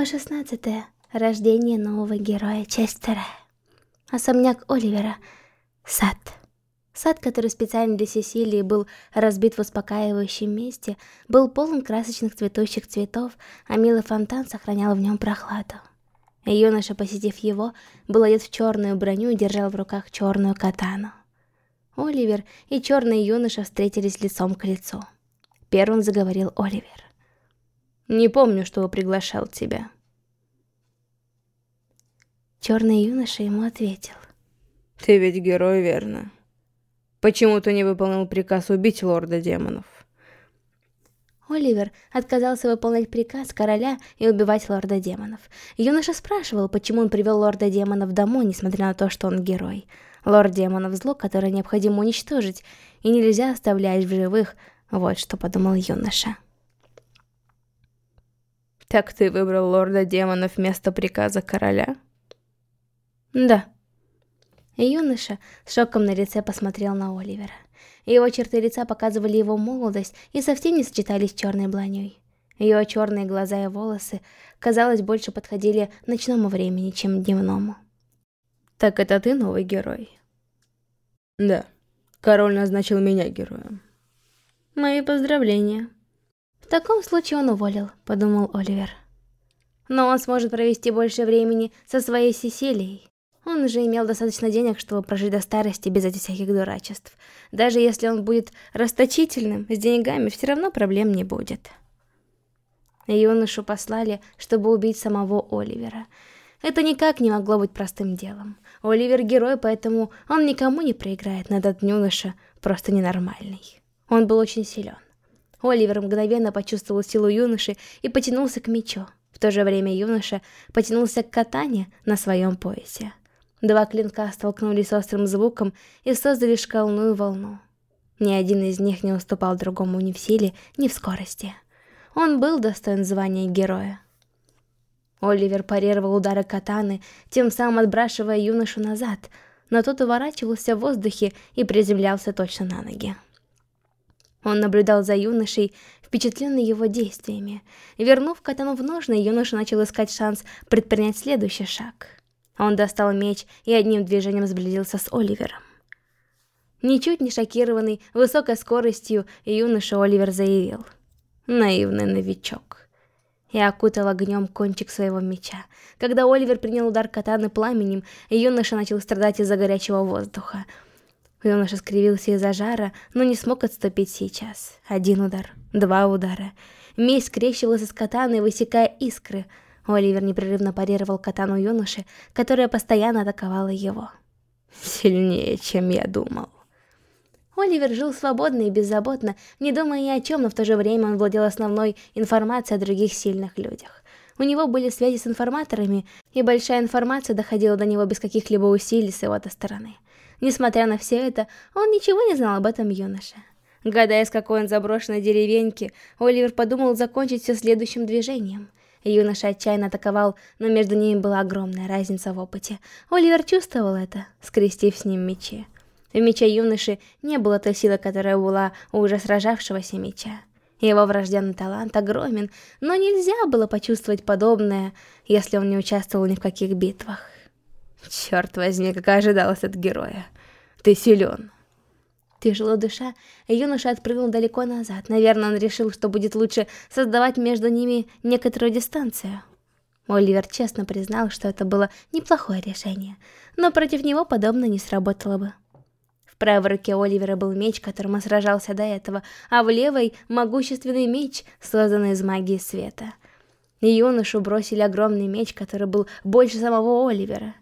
Глава 16. Рождение нового героя. Часть 2. Особняк Оливера. Сад. Сад, который специально для Сесилии был разбит в успокаивающем месте, был полон красочных цветущих цветов, а милый фонтан сохранял в нем прохладу. Юноша, посетив его, был одет в черную броню и держал в руках черную катану. Оливер и черный юноша встретились лицом к лицу. Первым заговорил Оливер. Не помню, что приглашал тебя. Черный юноша ему ответил. Ты ведь герой, верно? Почему ты не выполнил приказ убить лорда демонов? Оливер отказался выполнять приказ короля и убивать лорда демонов. Юноша спрашивал, почему он привел лорда демонов домой, несмотря на то, что он герой. Лорд демонов зло, которое необходимо уничтожить, и нельзя оставлять в живых, вот что подумал юноша. Так ты выбрал лорда демонов вместо приказа короля? Да. Юноша с шоком на лице посмотрел на Оливера. Его черты лица показывали его молодость и совсем не сочетались с черной бланей. Ее черные глаза и волосы, казалось, больше подходили ночному времени, чем дневному. Так это ты новый герой? Да. Король назначил меня героем. Мои поздравления. В таком случае он уволил, подумал Оливер. Но он сможет провести больше времени со своей Сесилией. Он уже имел достаточно денег, чтобы прожить до старости без этих всяких дурачеств. Даже если он будет расточительным, с деньгами все равно проблем не будет. Юношу послали, чтобы убить самого Оливера. Это никак не могло быть простым делом. Оливер герой, поэтому он никому не проиграет, но этот юноша просто ненормальный. Он был очень силен. Оливер мгновенно почувствовал силу юноши и потянулся к мечу. В то же время юноша потянулся к катане на своем поясе. Два клинка столкнулись с острым звуком и создали шкалную волну. Ни один из них не уступал другому ни в силе, ни в скорости. Он был достоин звания героя. Оливер парировал удары катаны, тем самым отбрасывая юношу назад, но тот уворачивался в воздухе и приземлялся точно на ноги. Он наблюдал за юношей, впечатленный его действиями. Вернув катану в ножны, юноша начал искать шанс предпринять следующий шаг. Он достал меч и одним движением сблизился с Оливером. Ничуть не шокированный высокой скоростью, юноша Оливер заявил. Наивный новичок. И окутал огнем кончик своего меча. Когда Оливер принял удар катаны пламенем, юноша начал страдать из-за горячего воздуха. Юноша скривился из-за жара, но не смог отступить сейчас. Один удар, два удара. Меч скрещивался с катаной, высекая искры. Оливер непрерывно парировал катану юноши, которая постоянно атаковала его. Сильнее, чем я думал. Оливер жил свободно и беззаботно, не думая ни о чем, но в то же время он владел основной информацией о других сильных людях. У него были связи с информаторами, и большая информация доходила до него без каких-либо усилий с его стороны. Несмотря на все это, он ничего не знал об этом юноше. Гадая, с какой он заброшенной деревеньки, Оливер подумал закончить все следующим движением. Юноша отчаянно атаковал, но между ними была огромная разница в опыте. Оливер чувствовал это, скрестив с ним мечи. В мече юноши не было той силы, которая была у уже сражавшегося меча. Его врожденный талант огромен, но нельзя было почувствовать подобное, если он не участвовал ни в каких битвах. Черт возьми, как ожидалось от героя. Ты силен. Тяжело душа, юноша отпрыгнул далеко назад. Наверное, он решил, что будет лучше создавать между ними некоторую дистанцию. Оливер честно признал, что это было неплохое решение, но против него подобное не сработало бы. Правой руке Оливера был меч, которым он сражался до этого, а в левой — могущественный меч, созданный из магии света. Юношу бросили огромный меч, который был больше самого Оливера.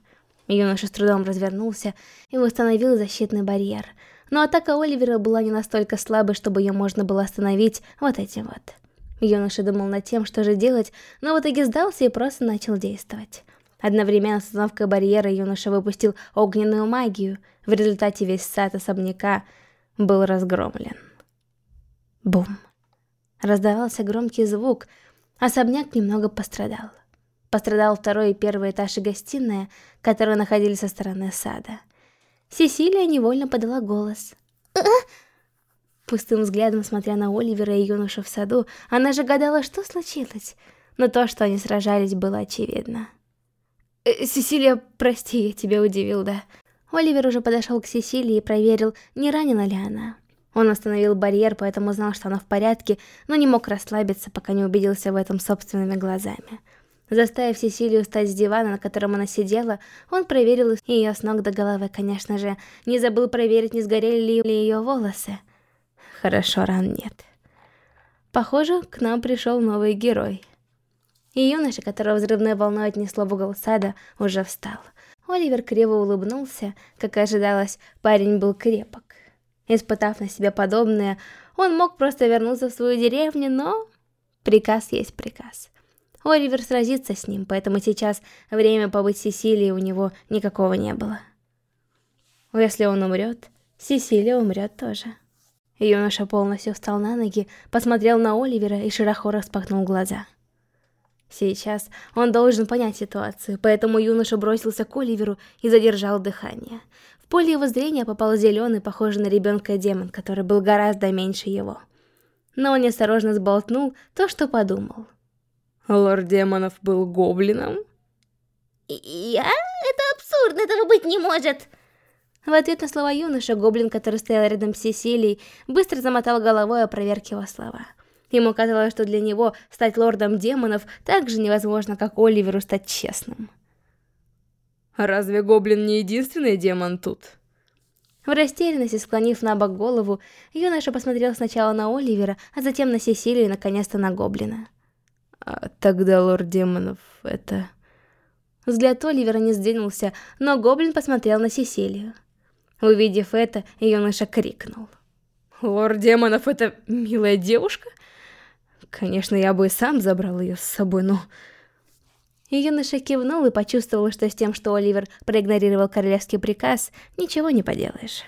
Юноша с трудом развернулся и восстановил защитный барьер. Но атака Оливера была не настолько слабой, чтобы ее можно было остановить вот этим вот. Юноша думал над тем, что же делать, но в итоге сдался и просто начал действовать. Одновременно с установкой барьера юноша выпустил огненную магию. В результате весь сад особняка был разгромлен. Бум. Раздавался громкий звук, особняк немного пострадал. Пострадал второй и первый этаж и гостиная, которые находились со стороны сада. Сесилия невольно подала голос. «А?» Пустым взглядом, смотря на Оливера и юношу в саду, она же гадала, что случилось. но то, что они сражались, было очевидно. «Э, «Сесилия, прости, я тебя удивил, да?» Оливер уже подошел к Сесилии и проверил, не ранена ли она. Он установил барьер, поэтому знал, что она в порядке, но не мог расслабиться, пока не убедился в этом собственными глазами. Заставив Сесилию встать с дивана, на котором она сидела, он проверил ее с ног до головы, конечно же. Не забыл проверить, не сгорели ли ее волосы. Хорошо, ран нет. Похоже, к нам пришел новый герой. И юноша, которого взрывной волной отнесло в угол сада, уже встал. Оливер криво улыбнулся, как ожидалось, парень был крепок. Испытав на себя подобное, он мог просто вернуться в свою деревню, но... Приказ есть приказ. Оливер сразится с ним, поэтому сейчас время побыть Сесилией у него никакого не было. Если он умрет, Сесилия умрет тоже. Юноша полностью встал на ноги, посмотрел на Оливера и широко распахнул глаза. Сейчас он должен понять ситуацию, поэтому юноша бросился к Оливеру и задержал дыхание. В поле его зрения попал зеленый, похожий на ребенка демон, который был гораздо меньше его. Но он неосторожно сболтнул то, что подумал. Лорд демонов был гоблином? Я? Это абсурдно, этого быть не может! В ответ на слова юноша, гоблин, который стоял рядом с Сесилией, быстро замотал головой, опроверг его слова. Ему казалось, что для него стать лордом демонов так же невозможно, как Оливеру стать честным. Разве гоблин не единственный демон тут? В растерянности, склонив на бок голову, юноша посмотрел сначала на Оливера, а затем на Сесилию и наконец-то на гоблина. А тогда лорд демонов это... Взгляд Оливера не сдвинулся, но гоблин посмотрел на Сесилию. Увидев это, юноша крикнул. «Лорд демонов, это милая девушка? Конечно, я бы и сам забрал ее с собой, но...» Юноша кивнул и почувствовал, что с тем, что Оливер проигнорировал королевский приказ, ничего не поделаешь.